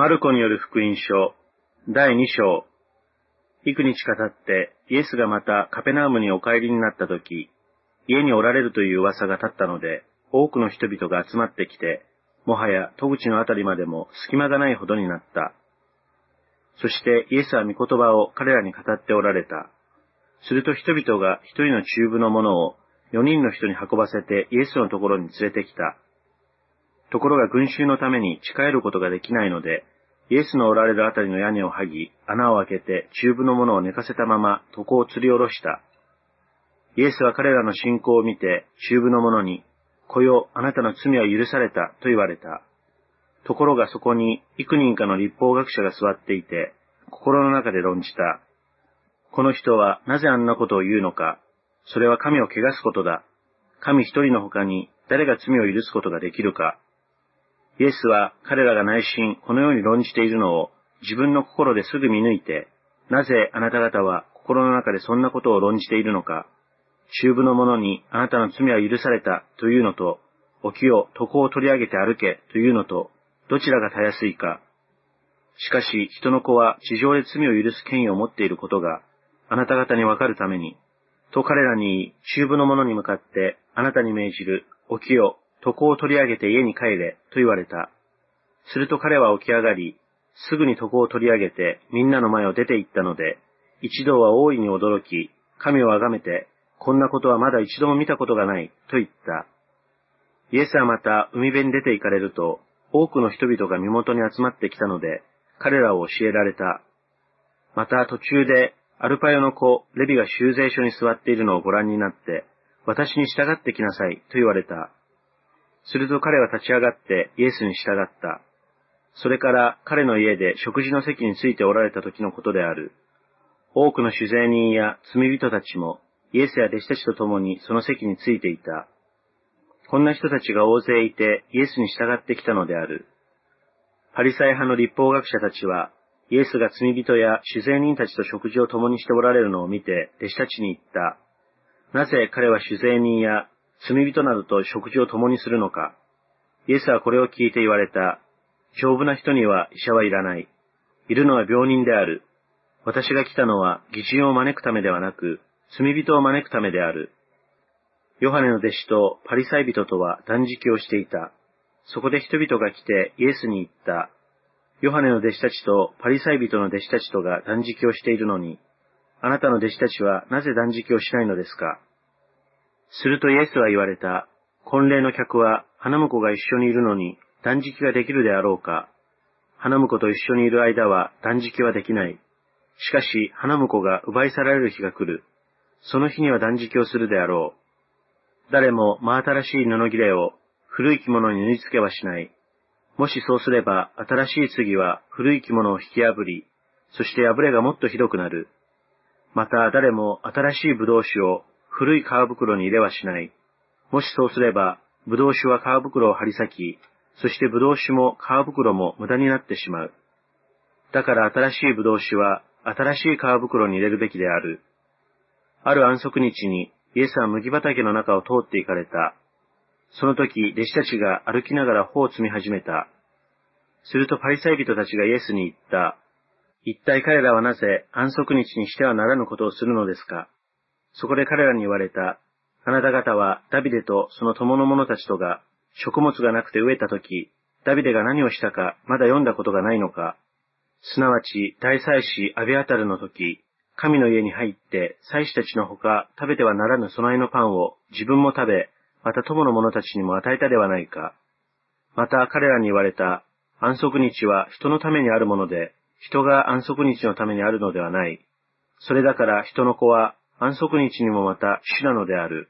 マルコによる福音書、第2章。幾日か経って、イエスがまたカペナームにお帰りになった時、家におられるという噂が立ったので、多くの人々が集まってきて、もはや戸口のあたりまでも隙間がないほどになった。そしてイエスは御言葉を彼らに語っておられた。すると人々が一人の中部のものを四人の人に運ばせてイエスのところに連れてきた。ところが群衆のために近寄ることができないので、イエスのおられるあたりの屋根を剥ぎ、穴を開けて中部のものを寝かせたまま床を吊り下ろした。イエスは彼らの信仰を見て中部の者に、こよ、あなたの罪は許されたと言われた。ところがそこに幾人かの立法学者が座っていて、心の中で論じた。この人はなぜあんなことを言うのか。それは神を汚すことだ。神一人の他に誰が罪を許すことができるか。イエスは彼らが内心このように論じているのを自分の心ですぐ見抜いて、なぜあなた方は心の中でそんなことを論じているのか。中部の者にあなたの罪は許されたというのと、起きよ、床を取り上げて歩けというのと、どちらがたやすいか。しかし人の子は地上で罪を許す権威を持っていることが、あなた方にわかるために、と彼らに中部の者に向かってあなたに命じる、起きよ、床を取り上げて家に帰れ、と言われた。すると彼は起き上がり、すぐに床を取り上げてみんなの前を出て行ったので、一同は大いに驚き、神をあがめて、こんなことはまだ一度も見たことがない、と言った。イエスはまた海辺に出て行かれると、多くの人々が身元に集まってきたので、彼らを教えられた。また途中で、アルパヨの子、レビが修税所に座っているのをご覧になって、私に従ってきなさい、と言われた。すると彼は立ち上がってイエスに従った。それから彼の家で食事の席についておられた時のことである。多くの酒税人や罪人たちもイエスや弟子たちと共にその席についていた。こんな人たちが大勢いてイエスに従ってきたのである。パリサイ派の立法学者たちは、イエスが罪人や酒税人たちと食事を共にしておられるのを見て弟子たちに言った。なぜ彼は酒税人や罪人などと食事を共にするのか。イエスはこれを聞いて言われた。丈夫な人には医者はいらない。いるのは病人である。私が来たのは義人を招くためではなく、罪人を招くためである。ヨハネの弟子とパリサイ人とは断食をしていた。そこで人々が来てイエスに言った。ヨハネの弟子たちとパリサイ人の弟子たちとが断食をしているのに、あなたの弟子たちはなぜ断食をしないのですか？するとイエスは言われた。婚礼の客は花婿が一緒にいるのに断食ができるであろうか。花婿と一緒にいる間は断食はできない。しかし花婿が奪い去られる日が来る。その日には断食をするであろう。誰も真新しい布切れを古い着物に縫い付けはしない。もしそうすれば新しい次は古い着物を引き破り、そして破れがもっとひどくなる。また誰も新しい葡萄酒を古い皮袋に入れはしない。もしそうすれば、葡萄酒は皮袋を張り裂き、そして葡萄酒も皮袋も無駄になってしまう。だから新しい葡萄酒は新しい皮袋に入れるべきである。ある安息日にイエスは麦畑の中を通って行かれた。その時、弟子たちが歩きながら穂を摘み始めた。するとパリサイ人たちがイエスに言った。一体彼らはなぜ安息日にしてはならぬことをするのですか？そこで彼らに言われた。あなた方はダビデとその友の者たちとが食物がなくて飢えたとき、ダビデが何をしたかまだ読んだことがないのか。すなわち大祭司アビアタルの時、神の家に入って祭司たちのほか食べてはならぬ備えのパンを自分も食べ、また友の者たちにも与えたではないか。また彼らに言われた安息日は人のためにあるもので、人が安息日のためにあるのではない。それだから人の子は安息日にもまた主なのである。